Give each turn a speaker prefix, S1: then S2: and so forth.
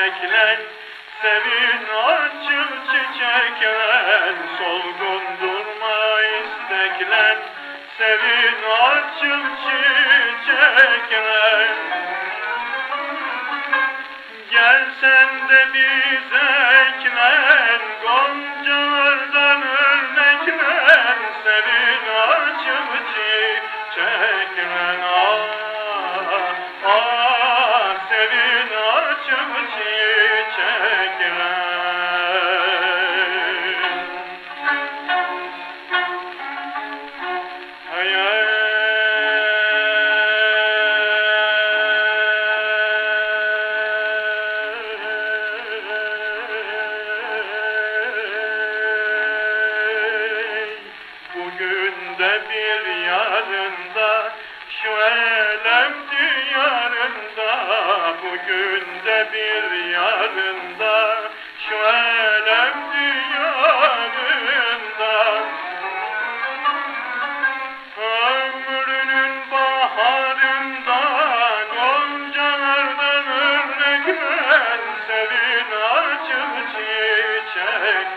S1: isteklen Sevin açıl çiçeklen Solgun durma isteklen Sevin açıl çiçeklen Gel sen de bize eklen Goncalardan örneklen Sevin açıl çiçeklen de bir yarında şu elem diyarında Bugün de bir yarında şu elem diyarında. Ömrünün baharında Goncalardan örneklen Sevin açıl çiçeklen